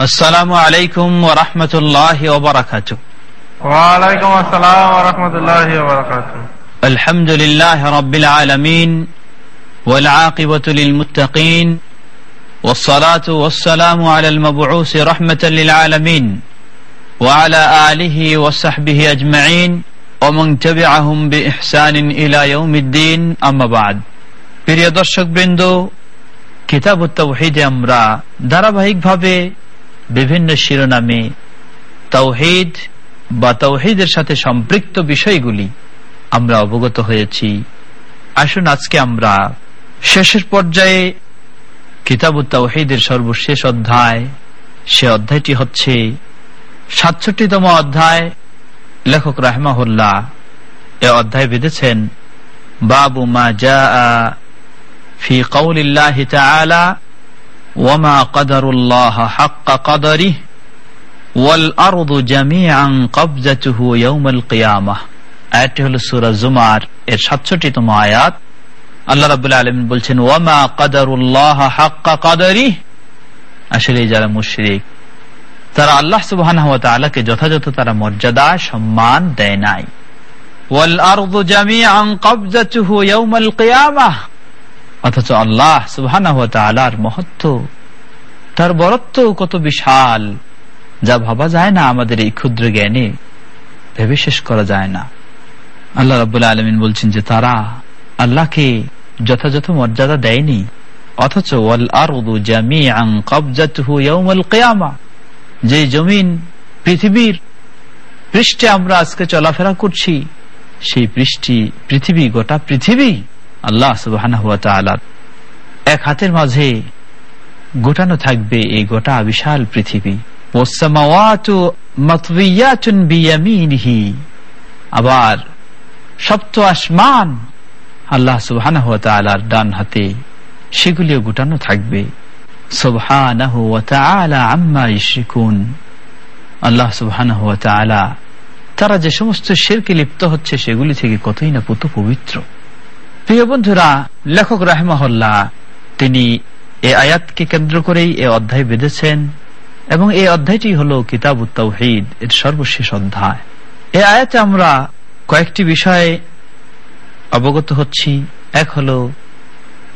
السلام عليكم ورحمة الله وبركاته وعليكم السلام ورحمة الله وبركاته الحمد لله رب العالمين والعاقبة للمتقين والصلاة والسلام على المبعوث رحمة للعالمين وعلى آله وصحبه أجمعين ومن تبعهم بإحسان إلى يوم الدين أما بعد প্রিয় দর্শক বৃন্দ কিতাব তৌহিদে আমরা ধারাবাহিকভাবে বিভিন্ন শিরোনামে তৌহিদ বা তৌহিদের সাথে সম্পৃক্ত বিষয়গুলি আমরা অবগত হয়েছি। আসুন আজকে আমরা শেষের পর্যায়ে কিতাব তৌহিদের সর্বশেষ অধ্যায়, সে অধ্যায়টি হচ্ছে সাতষট্টিতম অধ্যায়। লেখক রাহমাহুল্লাহ এ অধ্যায় বেঁধেছেন, বাবু মা যা ফি কৌলিল্লাহ তাআলা ওয়ামা কদরুল্লাহ হাক্ক কদরিহ والأرض جميعا قبضته يوم القيامة আয়াতটি হলো সূরা জুমার এর 67তম আয়াত আল্লাহ রাব্বুল আলামিন বলছেন ওয়ামা কদরুল্লাহ হাক্কা কদরিহ আসলে যারা মুশরিক তারা আল্লাহ সুবহানাহু ওয়া তাআলাকে যথাযথ তারা মর্যাদা সম্মান দেয় নাই ওয়াল আরদু জামিআন কবজাতুহু ইয়াউমাল কিয়ামাহ অথচ আল্লাহ তাআলার মহত্ব, তার বরত্ব কত বিশাল, যা ভাবা যায় না আমাদের এই ক্ষুদ্র জ্ঞানে, ভেবে শেষ করা যায় না। আল্লাহ রাবুল্লাহ আলমিন বলছেন যে তারা আল্লাহকে যথাযথ মর্যাদা দেয়নি, অথচ যে জমিন পৃথিবীর পৃষ্ঠে আমরা আজকে চলাফেরা করছি, সেই পৃষ্টি পৃথিবী গোটা পৃথিবী আল্লাহ তাআলা এক হাতের মাঝে গোটানো থাকবে এই গোটা বিশাল পৃথিবী। আবার সপ্ত আসমান আল্লাহ তাআলার ডান হাতে সেগুলিও গুটানো থাকবে। সুবহানাহু ওয়া তাআলা আম্মা ইশরিকুন। আল্লাহ সুবহানাহু ওয়া তাআলা তারা যে সমস্ত শিরকে লিপ্ত হচ্ছে সেগুলি থেকে কতই না পুত পবিত্র। প্রিয় বন্ধুরা, লেখক রাহমাহুল্লাহ, তিনি এ আয়াতকে কেন্দ্র করেই এ অধ্যায় বেঁধেছেন এবং এই অধ্যায়টি হল কিতাব উত্তাউহিদ এর সর্বশেষ অধ্যায়। এ আয়াতে আমরা কয়েকটি বিষয়ে অবগত হচ্ছি। এক হল,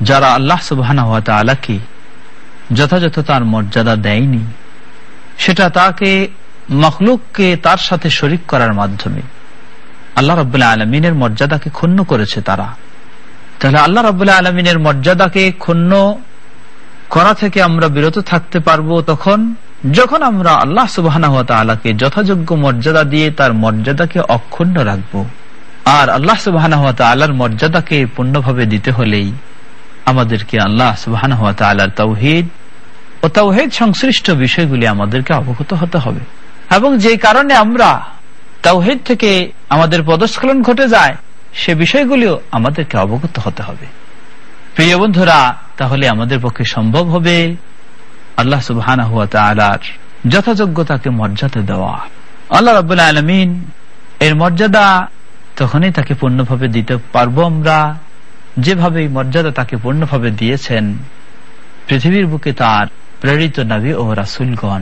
যারা আল্লাহ আলাকে যথাযথ তার মর্যাদা দেয়নি, সেটা তাকে মখলুককে তার সাথে শরিক করার মাধ্যমে। আল্লাহ রবাহ আলমিনের মর্যাদাকে ক্ষুণ্ণ করেছে তারা। তাহলে আল্লাহ রবাহ আলমিনের মর্যাদাকে ক্ষুণ্ণ করা থেকে আমরা বিরত থাকতে পারব তখন, যখন আমরা আল্লাহ সুবাহ যথাযোগ্য মর্যাদা দিয়ে তার মর্যাদাকে অক্ষুণ্ণ রাখব। আর আল্লাহ সুবাহ আল্লাহর মর্যাদাকে পূর্ণভাবে দিতে হলেই আমাদেরকে আল্লাহ সুবাহ আল্লাহর তৌহিদ ও তৌহিদ সংশ্লিষ্ট বিষয়গুলি আমাদেরকে অবগত হতে হবে। এবং যে কারণে আমরা তৌহিদ থেকে আমাদের পদস্খলন ঘটে যায় সে বিষয়গুলিও আমাদেরকে অবগত হতে হবে। প্রিয় বন্ধুরা, তাহলে আমাদের পক্ষে সম্ভব হবে আল্লাহ সুবহান যথাযোগ্যতাকে মর্যাদা দেওয়া। আল্লাহ রবাহ আলমিন এর মর্যাদা তখনই তাকে পূর্ণভাবে দিতে পারব আমরা। যেভাবে মর্যাদা তাকে পূর্ণভাবে দিয়েছেন, পৃথিবীর বুকে তার প্রেরিত নবী ও রাসুলগণ,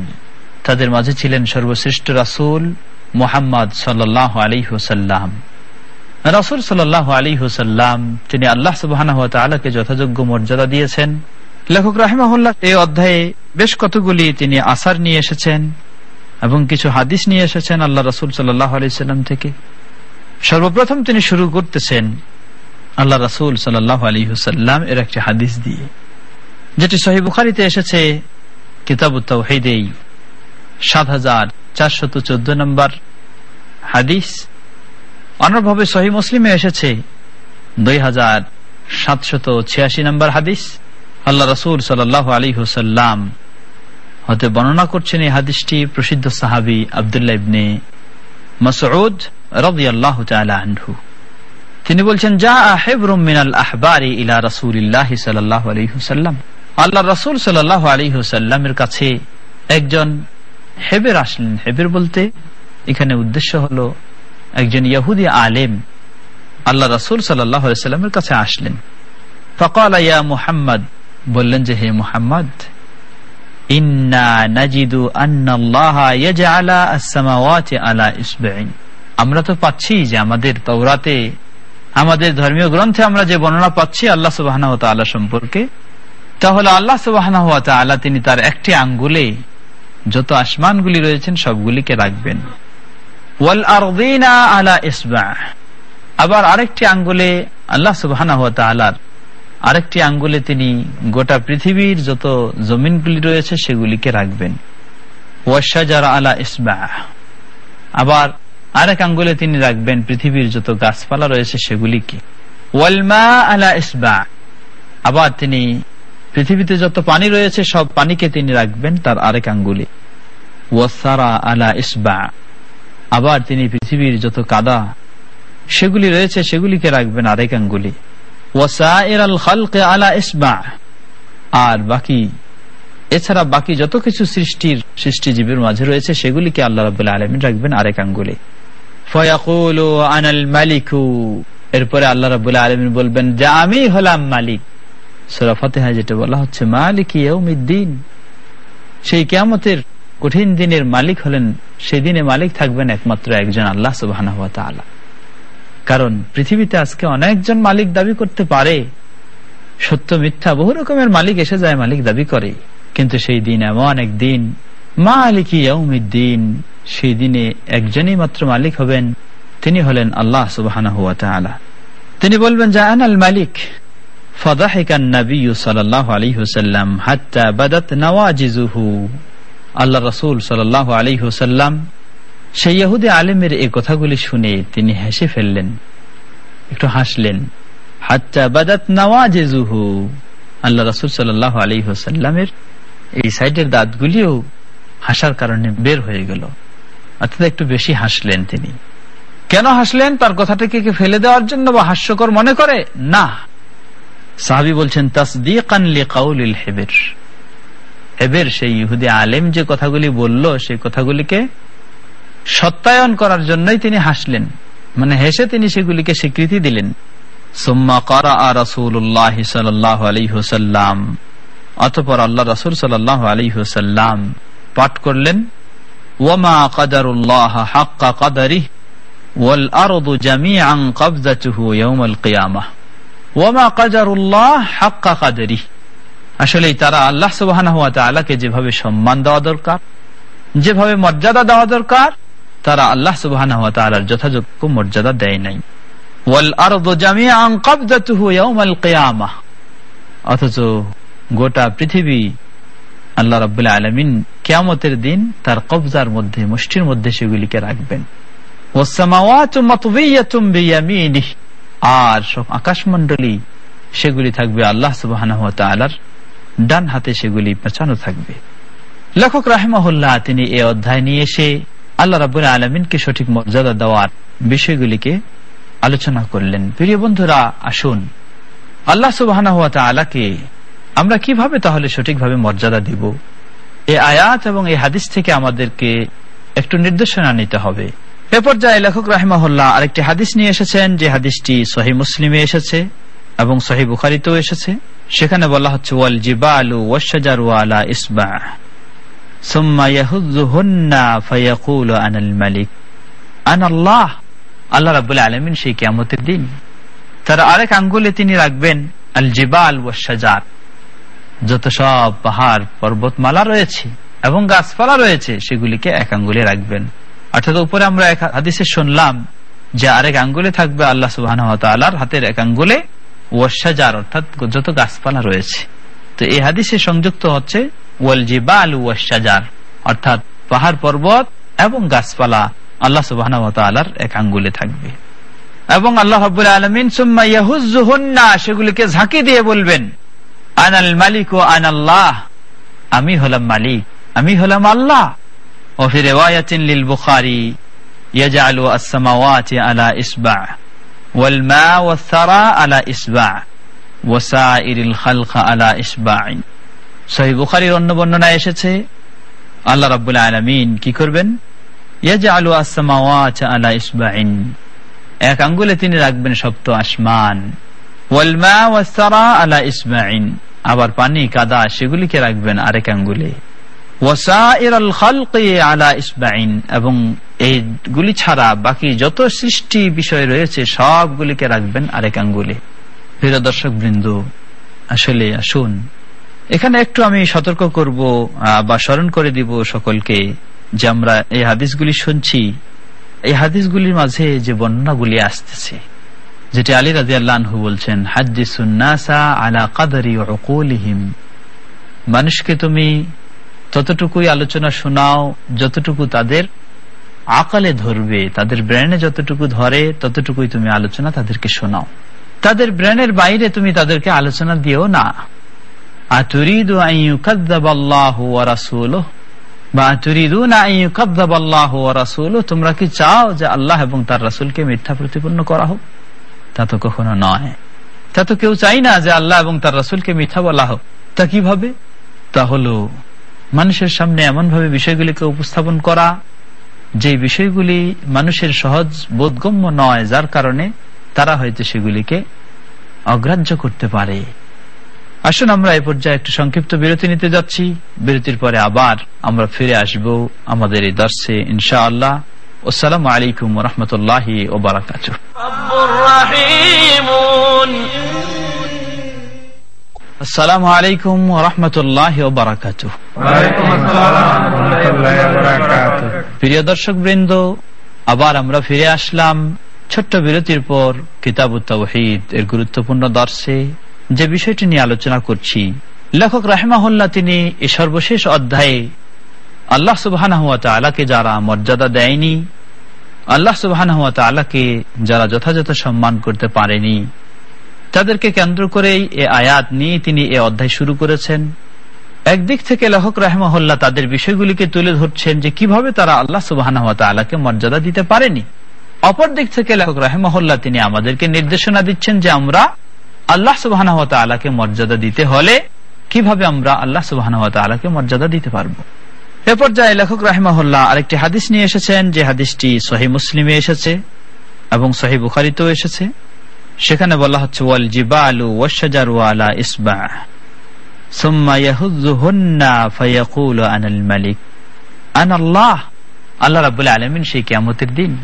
তাদের মাঝে ছিলেন সর্বশ্রেষ্ঠ রাসুল মোহাম্মদ সাল্লাহ আলী হুসাল্লাম রাসুল সাল্লাহ আলী হুসাল্লাম তিনি আল্লাহ সুবাহ যথাযোগ্য মর্যাদা দিয়েছেন। লেখক রাহিমাহুল্লাহ, এই অধ্যায়ে বেশ কতগুলি তিনি আসার নিয়ে এসেছেন এবং কিছু হাদিস নিয়ে এসেছেন আল্লাহ রসুল সাল্লাহ আলাইসাল্লাম থেকে। সর্বপ্রথম তিনি শুরু করতেছেন আল্লাহ রসুল সাল্লাহ আলী হুসাল্লাম এর একটি হাদিস দিয়ে, যেটি সহি বুখারিতে এসেছে, কিতাব তৌহিদেই সাত হাজার চারশত চোদ্দ নম্বর হাদিস। অন্যভাবে সহি মুসলিমে এসেছে। দুই হাজার সাতশত ছিয়াশি নম্বর হাদিস। আল্লাহ রসুল সাল্লাহ আলী হুসাল্লাম হতে বর্ণনা করছেন এই হাদিসটি প্রসিদ্ধ সাহাবি আবদুল্লাহ ইবনে মসউদ রবি আল্লাহ আনহু। তিনি বলছেন যা হেবরুম মিনাল আহবারি ইলা রসুলিল্লাহ সাল্লাহ আলী হুসাল্লাম আল্লাহ রসুল সাল্লাহ আলী হুসাল্লামের কাছে একজন হেবের আসলেন। হেবের বলতে এখানে উদ্দেশ্য হলো একজন ইয়াহুদি আলেম আল্লাহ রসুল সাল্লামের কাছে আসলেন। ফকাল, ইয়া মুহাম্মদ। বললেন যে, হে মুহাম্মদ আমরা তো পাচ্ছি যে আমাদের তওরাতে, আমাদের ধর্মীয় গ্রন্থে আমরা যে বর্ণনা পাচ্ছি আল্লাহ তাআলা সম্পর্কে, তাহলে আল্লাহ তাআলা তিনি তার একটি আঙ্গুলে যত আসমানগুলি রয়েছেন সবগুলিকে রাখবেন। আবার আরেকটি আঙ্গুলে আল্লাহ তাআলার আরেকটি আঙ্গুলে তিনি গোটা পৃথিবীর যত জমিনগুলি রয়েছে সেগুলিকে রাখবেন। আলা ইসবা। আবার আরেক আঙ্গুলে তিনি রাখবেন পৃথিবীর যত গাছপালা রয়েছে সেগুলিকে। ওয়ালমা আলা ইসবা। আবার তিনি পৃথিবীতে যত পানি রয়েছে সব পানিকে তিনি রাখবেন তার আরেক আঙ্গুলে। ওয়াসারা আলা ইসবা। আবার তিনি পৃথিবীর যত কাদা, সেগুলি রয়েছে, সেগুলিকে রাখবেন আরেক আঙ্গুলি। আলা ইসবা আর বাকি, এছাড়া বাকি যত কিছু সৃষ্টির, সৃষ্টিজীবীর মাঝে রয়েছে, সেগুলিকে আল্লাহ রাবুল আলমিন রাখবেন আরেক আঙ্গুলে। আনাল মালিকু। এরপরে আল্লাহ রাবুল আলমিন বলবেন, যে আমি হলাম মালিক। সোরা ফতেহা যেটা বলা হচ্ছে, মালিক সেই কেমতের কঠিন দিনের মালিক হলেন সেই দিনে মালিক থাকবেন একমাত্র একজন আল্লাহ সুবাহ কারণ পৃথিবীতে আজকে অনেকজন মালিক দাবি করতে পারে। সত্য, মিথ্যা, বহু রকমের মালিক এসে যায়, মালিক দাবি করে। কিন্তু সেই দিন এমন একদিন মালিক দিন সেই দিনে একজনই মাত্র মালিক হবেন, তিনি হলেন আল্লাহ সুবাহ তিনি বলবেন জাহান আল মালিক আল্লাহ রসুল সাল্লাহ আলী হুসাল্লাম সেই ইহুদি আলেমের এই কথাগুলি শুনে তিনি হেসে ফেললেন, একটু হাসলেন। হাত্তা বাদাত নওয়াজেজুহু। আল্লাহ রসুল সাল্লাহ আলী এই সাইডের দাঁতগুলিও হাসার কারণে বের হয়ে গেল। অর্থাৎ একটু বেশি হাসলেন তিনি। কেন হাসলেন? তার কথাটাকে কি ফেলে দেওয়ার জন্য বা হাস্যকর মনে করে? না। সাহাবি বলছেন তাসদিকানলি কাউলিল হেবের। হেবের সেই ইহুদি আলেম যে কথাগুলি বলল, সেই কথাগুলিকে সত্যায়ন করার জন্যই তিনি হাসলেন। মানে হেসে তিনি সেগুলিকে স্বীকৃতি দিলেন। অতপর আল্লাহ রসুল সাল্লাহ আলী হুসাল্লাম পাঠ করলেন ওমা কাদারুল্লাহ হাক্কা কাদারি ওয়াল আরদু জামিআন কবজাতুহু ইয়াউমাল কিয়ামাহ ওমা কাদারুল্লাহ হাক্কা কাদারি আসলে তারা আল্লাহ ওয়া তাআলাকে যেভাবে সম্মান দেওয়া দরকার, যেভাবে মর্যাদা দেওয়া দরকার, তারা আল্লাহ সুবাহ যথাযোগ্য মর্যাদা দেয় নাই। অথচ গোটা পৃথিবী আল্লাহ রবাহ আলমিন কেয়ামতের দিন তার কবজার মধ্যে, মুষ্টির মধ্যে সেগুলিকে রাখবেন। আর সব আকাশমন্ডলী সেগুলি থাকবে আল্লাহ সুবাহ ডান হাতে সেগুলি পেছানো থাকবে। লেখক রাহেমাহুল্লাহ তিনি এ অধ্যায় নিয়ে এসে আল্লাহ রাবুল আলমিনকে সঠিক মর্যাদা দেওয়ার বিষয়গুলিকে আলোচনা করলেন। প্রিয় বন্ধুরা, আসুন, আল্লাহ সুবাহ আলাকে আমরা কীভাবে তাহলে সঠিকভাবে মর্যাদা দিব? এই আয়াত এবং এই হাদিস থেকে আমাদেরকে একটু নির্দেশনা নিতে হবে। এ পর্যায়ে লেখক রাহিমাহুল্লাহ আরেকটি হাদিস নিয়ে এসেছেন, যে হাদিসটি সহি মুসলিমে এসেছে। এবং সহি বুখারিতেও এসেছে, সেখানে বলা হচ্ছে, ওয়াল জিবা আলু ওয়াশাজারু আলা ইসবা আল্লাহ সেই দিন। তার আরেক আঙ্গুলে তিনি রাখবেন, আল জিবাল যত সব পাহাড়, পর্বতমালা রয়েছে এবং গাছপালা রয়েছে, সেগুলিকে এক আঙ্গুলে রাখবেন। অর্থাৎ উপরে আমরা এক হাদিসে শুনলাম যে আরেক আঙ্গুলে থাকবে আল্লাহ সুবাহ হাতের এক আঙ্গুলে ওয়াসাজার অর্থাৎ যত গাছপালা রয়েছে। তো এই হাদিসে সংযুক্ত হচ্ছে অর্থাৎ পাহাড় পর্বত এবং গাছপালা আল্লাহ সুবাহ এক আঙ্গুলে থাকবে। এবং আল্লাহ হাবুল আলমিন সেগুলিকে ঝাঁকি দিয়ে বলবেন, আনাল মালিক ও আনাল্লাহ, আমি হলাম মালিক, আমি হলাম আল্লাহ। ও ফিরে লিল বুখারি, ইয়াজআলু আস-সামাওয়াতি আলা ইসবা' ওয়ালমা ওয়াসারা আলা ইসবা ওয়াসাইরিল খালকা আলা ইসবাইন সহি বুখারির অন্য বর্ণনায় এসেছে আলা এক আঙ্গুলে তিনি রাখবেন সপ্ত আসমান। ওয়ালমা ওয়াসারা আলা ইসবাইন আবার পানি, কাদা, সেগুলিকে রাখবেন আরেক আঙ্গুলে। আলা এবং এইগুলি ছাড়া বাকি যত সৃষ্টি বিষয় রয়েছে, সবগুলিকে রাখবেন আরেক আঙ্গুলে। প্রিয় দর্শক বৃন্দ, আসলে আসুন, এখানে একটু আমি সতর্ক করব বা স্মরণ করে দিব সকলকে যে আমরা এই হাদিসগুলি শুনছি। এই হাদিসগুলির মাঝে যে বর্ণনাগুলি আসতেছে, যেটি আলী রাজি আল্লাহু বলছেন হাদিসুন্নাসা আলা কাদারি মানুষকে তুমি ততটুকুই আলোচনা শোনাও, যতটুকু তাদের আকালে ধরবে, তাদের ব্রেনে যতটুকু ধরে, ততটুকুই তুমি আলোচনা তাদেরকে শোনাও। তাদের ব্রেনের বাইরে তুমি তাদেরকে আলোচনা দিও না। তোমরা কি চাও যে আল্লাহ এবং তার রাসুলকে মিথ্যা প্রতিপন্ন করা হোক? তা তো কখনো নয়। তা তো কেউ চাই না যে আল্লাহ এবং তার রাসুলকে মিথ্যা বলা হোক। তা কীভাবে? তা হলো মানুষের সামনে এমন ভাবে বিষয়গুলিকে উপস্থাপন করা, যে বিষয়গুলি মানুষের সহজ বোধগম্য নয়, যার কারণে তারা হয়তো সেগুলিকে অগ্রাহ্য করতে পারে। আসুন আমরা এ পর্যায়ে একটু সংক্ষিপ্ত বিরতি নিতে যাচ্ছি। বিরতির পরে আবার আমরা ফিরে আসব আমাদের এই দর্শে ইনশা আল্লাহ আসসালামু আলাইকুম রহমতুল্লাহ ওবরাকাত আসসালামু আলাইকুম রহমতুল্লাহ বারাকাত প্রিয় দর্শক বৃন্দ আবার আমরা ফিরে আসলাম ছোট্ট বিরতির পর কিতাব তহিদ এর গুরুত্বপূর্ণ দর্শে, যে বিষয়টি নিয়ে আলোচনা করছি। লেখক রাহেমাহুল্লাহ তিনি এই সর্বশেষ অধ্যায়ে আল্লাহ সুবাহ আলাকে যারা মর্যাদা দেয়নি, আল্লাহ সুবাহ আলাকে যারা যথাযথ সম্মান করতে পারেনি তাদেরকে কেন্দ্র করেই এ আয়াত নিয়ে তিনি এ অধ্যায় শুরু করেছেন। একদিক থেকে লেখক রাহমহল্লা তাদের বিষয়গুলিকে তুলে ধরছেন যে কীভাবে তারা আল্লাহ সুবাহ মর্যাদা দিতে পারেনি। অপর দিক থেকে লেখক রাহমহল্লা তিনি আমাদেরকে নির্দেশনা দিচ্ছেন যে আমরা আল্লাহ সুবাহ আলাকে মর্যাদা দিতে হলে কীভাবে আমরা আল্লাহ সুবাহ আলাকে মর্যাদা দিতে পারব। এ পর্যায়ে লেখক রাহমহল্লা আরেকটি হাদিস নিয়ে এসেছেন যে হাদিসটি সহি মুসলিমে এসেছে এবং সহি বুখারিতেও এসেছে। সেখানে বলা হচ্ছে, ওয়াল জিবা আলু ওয়াশাজারু আলা ইসবা। সুম্মা ইয়াহুযুহুন্না ফায়াকুলু আনাল মালিক। আনাল্লাহ আল্লাহ রাব্বুল আলামিন সেই কিয়ামতের দিন।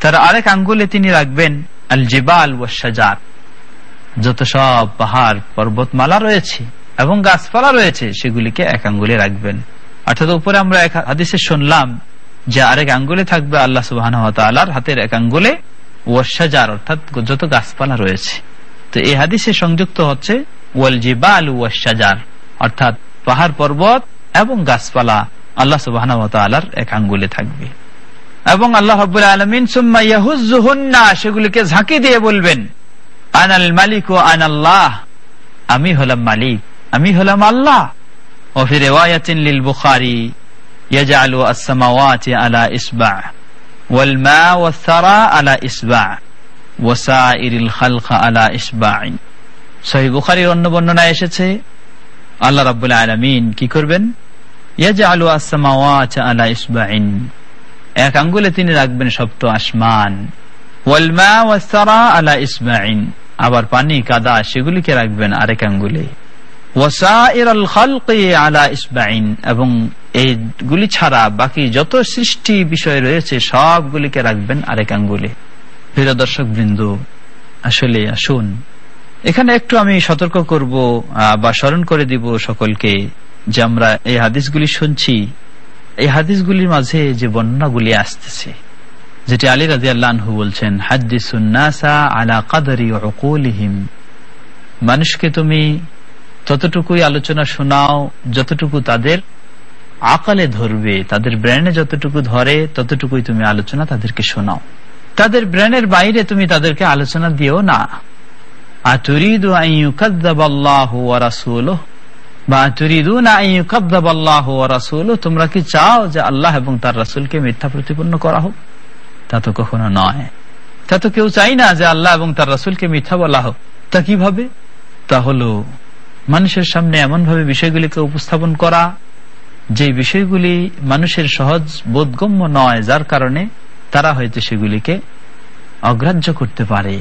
তার আরেক আঙ্গুলে তিনি রাখবেন, আল জিবাল ওয়াশাজার যত সব পাহাড়, পর্বতমালা রয়েছে এবং গাছপালা রয়েছে, সেগুলিকে এক আঙ্গুলে রাখবেন। অর্থাৎ উপরে আমরা এক হাদিসে শুনলাম যে আরেক আঙ্গুলে থাকবে আল্লাহ সুবাহ হাতের এক আঙ্গুলে। ওয়াসাজার অর্থাৎ যত গাছপালা রয়েছে। তো এই হাদিসে সংযুক্ত হচ্ছে ওয়ালজিবা আলু ওয়াসাজার অর্থাৎ পাহাড় পর্বত এবং গাছপালা আল্লাহ সুবাহ এক আঙ্গুলে থাকবে। এবং আল্লাহ হব্বুল আলমিন, সুম্মা ইয়াহুজুহন্না সেগুলিকে ঝাঁকি দিয়ে বলবেন, আনাল মালিক ও আনাল্লাহ আমি হলাম মালিক আমি হলাম আল্লাহ ওফি ওয়াচিন লিল বুখারি ইয়াজআলু আস-সামাওয়াতি আলা ইসবা' ওয়ালমা ওয়াসারা আলা ইসবা ওয়াসাইরিল খালকা আলা ইসবাইন সহি বুখারির অন্য বর্ণনায় এসেছে আল্লাহ রাবুল্লাহ আলমিন কি করবেন ইয়াজ আলু আসামাওয়াত আলা ইসবাইন এক আঙ্গুলে তিনি রাখবেন সপ্ত আসমান। ওয়ালমা ওয়াসারা আলা ইসমাইন আবার পানি, কাদা, সেগুলিকে রাখবেন আরেক আঙ্গুলে। ওয়াসাইর আল খালকি আলা ইসবাইন এবং এইগুলি ছাড়া বাকি যত সৃষ্টি বিষয় রয়েছে, সবগুলিকে রাখবেন আরেক আঙ্গুলে। প্রিয় দর্শক বৃন্দ আসলে আসুন, এখানে একটু আমি সতর্ক করব বা স্মরণ করে দিব সকলকে যে আমরা এই হাদিসগুলি শুনছি। এই হাদিসগুলির মাঝে যে বর্ণনাগুলি আসতেছে, যেটি আলী রাজি আল্লাহু বলছেন হাদিসুন্নাসা আলা কাদারি মানুষকে তুমি ততটুকুই আলোচনা শোনাও, যতটুকু তাদের আকালে ধরবে, তাদের ব্রেনে যতটুকু ধরে, ততটুকুই তুমি আলোচনা তাদেরকে শোনাও। তাদের ব্রেনের বাইরে তুমি তাদেরকে আলোচনা দিও না। তোমরা কি চাও যে আল্লাহ এবং তার রাসুলকে মিথ্যা প্রতিপন্ন করা হোক? তা তো কখনো নয়। তা তো কেউ চাই না যে আল্লাহ এবং তার রাসুলকে মিথ্যা বলা হোক। তা কীভাবে? তা হলো, মানুষের সামনে এমন ভাবে বিষয়গুলিকে উপস্থাপন করা যে বিষয়গুলি মানুষের সহজ বোধগম্য নয়, যার কারণে তারা হয়তো সেগুলিকে অগ্রাহ্য করতে পারে।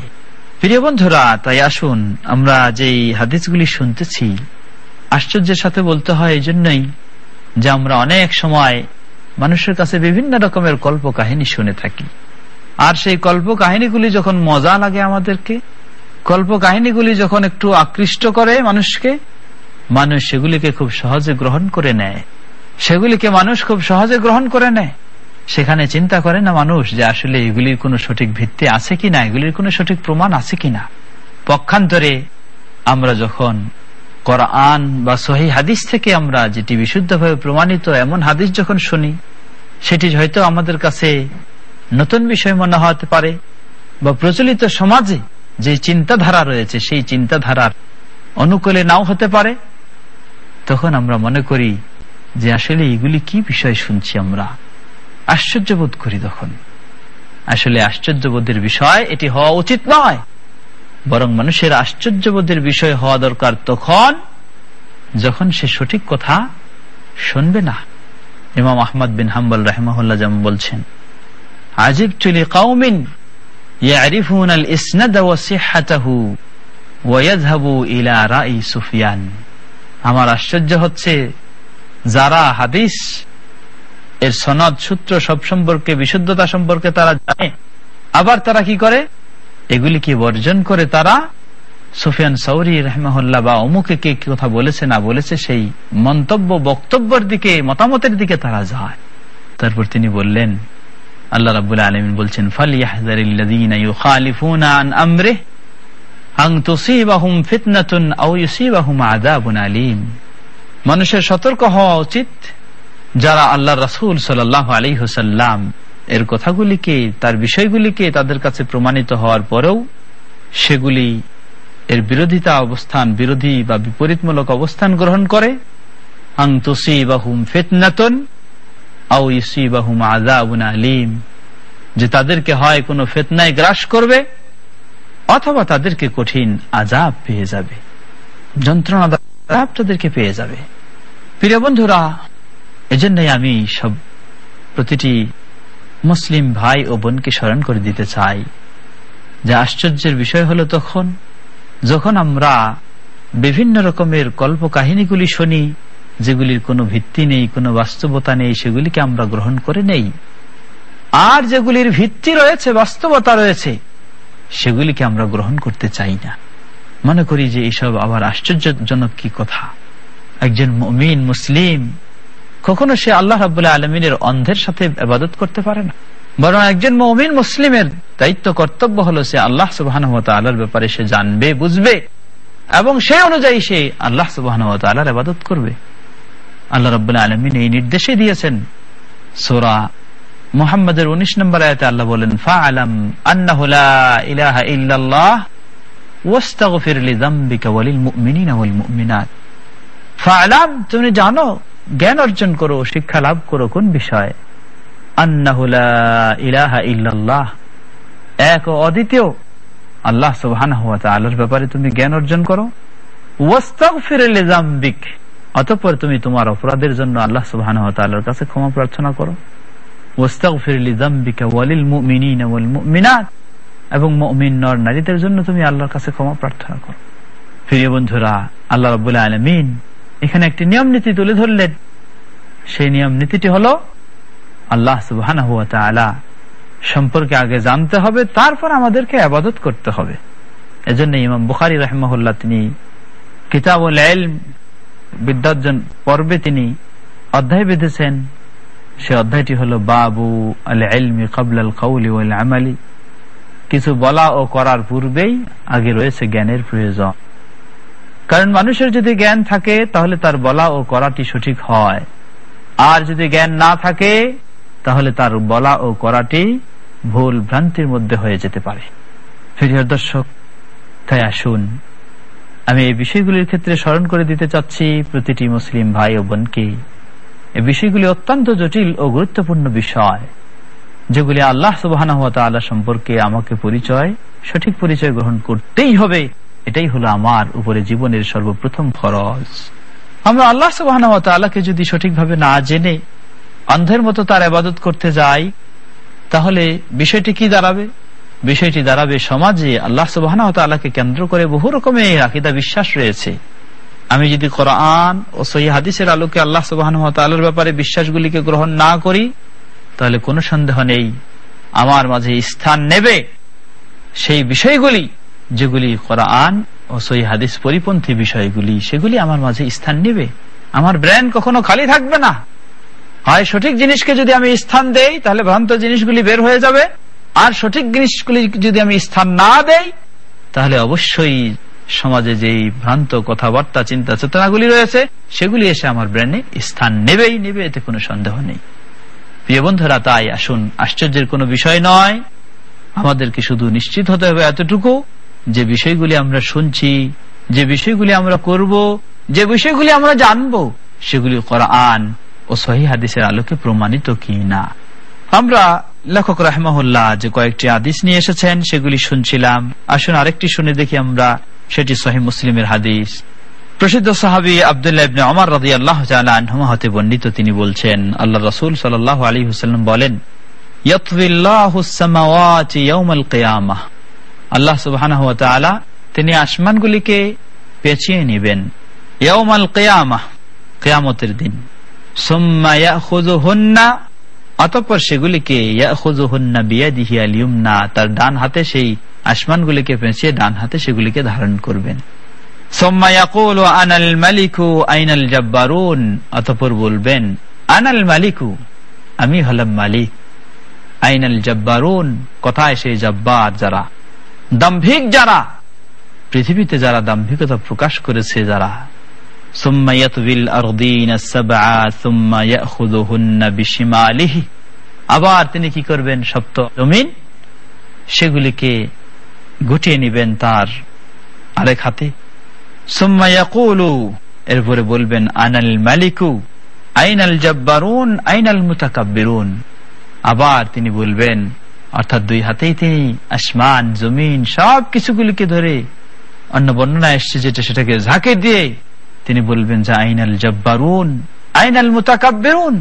প্রিয় বন্ধুরা, তাই আসুন আমরা যে হাদিসগুলি শুনতেছি, আশ্চর্যের সাথে বলতে হয় এই জন্যই যে আমরা অনেক সময় মানুষের কাছে বিভিন্ন রকমের কল্প কাহিনী শুনে থাকি। আর সেই কল্প কাহিনীগুলি যখন মজা লাগে আমাদেরকে কল্প কাহিনীগুলি যখন একটু আকৃষ্ট করে মানুষকে, মানুষ সেগুলিকে খুব সহজে গ্রহণ করে নেয়। সেগুলিকে মানুষ খুব সহজে গ্রহণ করে নেয়। সেখানে চিন্তা করে না মানুষ যে আসলে এগুলির কোনো সঠিক ভিত্তি আছে কিনা, এগুলির কোনো সঠিক প্রমাণ আছে কিনা। পক্ষান্তরে আমরা যখন কোরআন বা সহি হাদিস থেকে আমরা যেটি বিশুদ্ধভাবে প্রমাণিত, এমন হাদিস যখন শুনি, সেটি হয়তো আমাদের কাছে নতুন বিষয় মনে হতে পারে বা প্রচলিত সমাজে যে চিন্তাধারা রয়েছে, সেই চিন্তাধারার অনুকূলে নাও হতে পারে। তখন আমরা মনে করি যে আসলে এগুলি কি বিষয় শুনছি আমরা? আশ্চর্যবোধ করি তখন। আসলে আশ্চর্যবোধের বিষয় এটি হওয়া উচিত নয়। বরং মানুষের আশ্চর্যবোধের বিষয় হওয়া দরকার তখন, যখন সে সঠিক কথা শুনবে না। ইমাম আহমদ বিন হাম্বল রহমাহুল্লাহ যেমন বলছেন আজিব চুলি কাউমিন সুফিয়ান। আমার আশ্চর্য হচ্ছে যারা হাদিস, এর সনদ সূত্র সব সম্পর্কে, বিশুদ্ধতা সম্পর্কে তারা জানে, আবার তারা কি করে? এগুলিকে বর্জন করে তারা সুফিয়ান সৌরি রহমহল্লা বা অমুকে কে কথা বলেছে, না বলেছে, সেই মন্তব্য, বক্তব্যের দিকে, মতামতের দিকে তারা যায়। তারপর তিনি বললেন, আল্লাহ রাবুল আলমিন বলছেন মানুষের সতর্ক হওয়া উচিত যারা আল্লাহ রাসুল সাল্লাহ আলী হুসাল্লাম এর কথাগুলিকে, তার বিষয়গুলিকে তাদের কাছে প্রমাণিত হওয়ার পরেও সেগুলি এর বিরোধিতা অবস্থান, বিরোধী বা বিপরীতমূলক অবস্থান গ্রহণ করে। ফেতনাতন আলিম। যে তাদেরকে হয় কোনো ফেতনায় গ্রাস করবে অথবা তাদেরকে কঠিন আজাব পেয়ে যাবে। যন্ত্রণা তাদেরকে পেয়ে যাবে। প্রিয় বন্ধুরা, এজন্যই আমি সব প্রতিটি মুসলিম ভাই ও বোনকে স্মরণ করে দিতে চাই। যে আশ্চর্যের বিষয় হলো তখন, যখন আমরা বিভিন্ন রকমের কল্প কাহিনীগুলি শুনি, যেগুলির কোনো ভিত্তি নেই, কোনো বাস্তবতা নেই, সেগুলিকে আমরা গ্রহণ করে নেই। আর যেগুলির ভিত্তি রয়েছে, বাস্তবতা রয়েছে, সেগুলিকে আমরা গ্রহণ করতে চাই না। মনে করি যে এইসব আবার আশ্চর্যজনক কি কথা। একজন মমিন, মুসলিম, কখনো সে আল্লাহ রাবুল্লাহ আলমিনের অন্ধের সাথে আবাদত করতে পারে না। বরং একজন মমিন, মুসলিমের দায়িত্ব, কর্তব্য হলো সে আল্লাহ সুবাহ ব্যাপারে সে জানবে, বুঝবে এবং সেই অনুযায়ী সে আল্লাহ সুবাহ আবাদত করবে। আল্লাহ রবাহ আলমিন এই নির্দেশে দিয়েছেন, সোরা মোহাম্মদের উনিশ নম্বর আয়তে আল্লাহ বলেন ফা আলম আন্নাহ ফালাম, তুমি জানো, জ্ঞান অর্জন করো, শিক্ষা লাভ করো, কোন বিষয়? ইলাহা ইল্লাল্লাহ। এক অদ্বিতীয়, আল্লাহ সুবহান ব্যাপারে তুমি জ্ঞান অর্জন করো। অতঃপর তুমি তোমার অপরাধের জন্য আল্লাহ সুবহান কাছে ক্ষমা প্রার্থনা করো। এবং নর নারীদের জন্য তুমি আল্লাহর কাছে ক্ষমা প্রার্থনা করো। প্রিয় বন্ধুরা, আল্লাহ রবুল্লাহ আলমিন এখানে একটি নিয়ম নীতি তুলে ধরলেন। সেই নিয়ম নীতিটি হলো, আল্লাহ সুবাহ সম্পর্কে আগে জানতে হবে, তারপর আমাদেরকে আবাদত করতে হবে। এজন্য ইমাম বুখারি রহমহল্লা তিনি কিতাব বিদ্যার্জন পর্বে তিনি অধ্যায় বেঁধেছেন। সে অধ্যায়টি হলো, বাবু আল এলমি কিছু বলা ও করার পূর্বেই আগে রয়েছে জ্ঞানের প্রয়োজন। কারণ মানুষের যদি জ্ঞান থাকে, তাহলে তার বলা ও করাটি সঠিক হয়। আর যদি জ্ঞান না থাকে, তাহলে তার বলা ও করাটি ভুল ভ্রান্তির মধ্যে হয়ে যেতে পারে। দর্শক, তাই আসুন, আমি এই বিষয়গুলির ক্ষেত্রে স্মরণ করে দিতে চাচ্ছি প্রতিটি মুসলিম ভাই ও বোনকে। এই বিষয়গুলি অত্যন্ত জটিল ও গুরুত্বপূর্ণ বিষয়, যেগুলি আল্লাহ সুবাহ সম্পর্কে আমাকে পরিচয়, সঠিক পরিচয় গ্রহণ করতেই হবে। এটাই হলো আমার উপরে জীবনের সর্বপ্রথম ফরজ। আমরা আল্লাহ সুবাহকে যদি সঠিকভাবে না জেনে অন্ধের মতো তার আবাদত করতে যাই, তাহলে বিষয়টি কি দাঁড়াবে? বিষয়টি দাঁড়াবে সমাজে আল্লাহ সুবাহকে কেন্দ্র করে বহু রকমের আকিদা বিশ্বাস রয়েছে। আমি যদি কোরআন ও সহি হাদিসের আলোকে আল্লাহ সুবাহ ব্যাপারে বিশ্বাসগুলিকে গ্রহণ না করি, তাহলে কোনো সন্দেহ নেই। আমার মাঝে স্থান নেবে সেই বিষয়গুলি। যেগুলি কোরআন ও সহি হাদিস পরিপন্থী বিষয়গুলি, সেগুলি আমার মাঝে স্থান নেবে। আমার ব্রেন কখনো খালি থাকবে না। হয় সঠিক জিনিসকে যদি আমি স্থান দেই, তাহলে ভ্রান্ত জিনিসগুলি বের হয়ে যাবে। আর সঠিক জিনিসগুলি যদি আমি স্থান না দেই, তাহলে অবশ্যই সমাজে যেই ভ্রান্ত কথাবার্তা, চিন্তা চেতনাগুলি রয়েছে, সেগুলি এসে আমার ব্রেনে স্থান নেবেই, নেবে, এতে কোনো সন্দেহ নেই। প্রিয় বন্ধুরা, তাই আসুন। আশ্চর্যের কোনো বিষয় নয়। আমাদেরকে শুধু নিশ্চিত হতে হবে এতটুকু। যে বিষয়গুলি আমরা শুনছি, যে বিষয়গুলি আমরা করব, যে বিষয়গুলি আমরা জানব, সেগুলি কোরআন ও সহি হাদিসের আলোকে প্রমাণিত কি না আমরা লেখক রাহমাহুল্লাহ যে কয়েকটি আদিস নিয়ে এসেছেন, সেগুলি শুনছিলাম। আসুন আরেকটি শুনে দেখি আমরা সেটি সহি মুসলিমের হাদিস। প্রসিদ্ধ সাহাবি আবদুল্লাহ ইবনে ওমর রাদিয়াল্লাহু তাআলা আনহুমা হতে বর্ণিত তিনি বলছেন আল্লাহ রাসূল সাল্লাল্লাহু আলাইহি ওয়াসাল্লাম বলেন ইয়াতবিল্লাহু সামাওয়াতি ইয়াউমাল কিয়ামাহ আল্লাহ তাআলা তিনি আসমানগুলিকে পেঁচিয়ে নেবেন। ইয়াউমাল কিয়ামাহ কিয়ামতের দিন। অতঃপর সেগুলিকে তার ডান হাতে সেই আসমানগুলিকে পেঁচিয়ে ডান হাতে সেগুলিকে ধারণ করবেন। আনাল মালিকু আইনাল জব্বারুন, অতপর বলবেন, আনাল মালিকু, আমি হলাম মালিক। আইনাল জব্বারুন, কথায় সেই জব্বার যারা দাম্ভিক যারা, পৃথিবীতে যারা দাম্ভিকতা প্রকাশ করেছে যারা আবার তিনি কি করবেন সপ্ত জমিন? সেগুলিকে গুটিয়ে নিবেন তার আরেক হাতে। এরপরে বলবেন, আনাল মালিকু, আইনাল জব্বারুন, আইনাল মুতাকাব্বিরুন। আবার তিনি বলবেন অর্থাৎ দুই হাতেই তিনি আসমান, জমিন, সব কিছুগুলিকে ধরে অন্য বর্ণনা এসছে যেটা সেটাকে ঝাঁকে দিয়ে তিনি বলবেন যে আইনাল জব্বারুন, আইনাল মুতাকাব্বিরুন।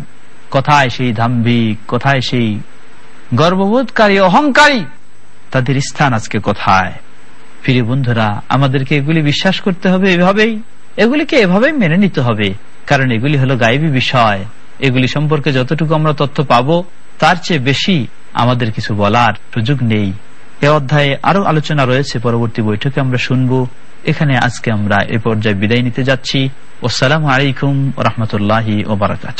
কোথায় সেই ধাম্বিক কোথায় সেই গর্ববোধকারী, অহংকারী? তাদের স্থান আজকে কোথায়? প্রিয় বন্ধুরা, আমাদেরকে এগুলি বিশ্বাস করতে হবে এভাবেই। এগুলিকে এভাবেই মেনে নিতে হবে, কারণ এগুলি হলো গাইবী বিষয়। এগুলি সম্পর্কে যতটুকু আমরা তথ্য পাবো, তার চেয়ে বেশি আমাদের কিছু বলার সুযোগ নেই। এ অধ্যায়ে আরও আলোচনা রয়েছে। পরবর্তী বৈঠকে আমরা শুনব। এখানে আজকে আমরা এ পর্যায়ে বিদায় নিতে যাচ্ছি। আসসালামু আলাইকুম রহমতুল্লাহ ওবরাকাত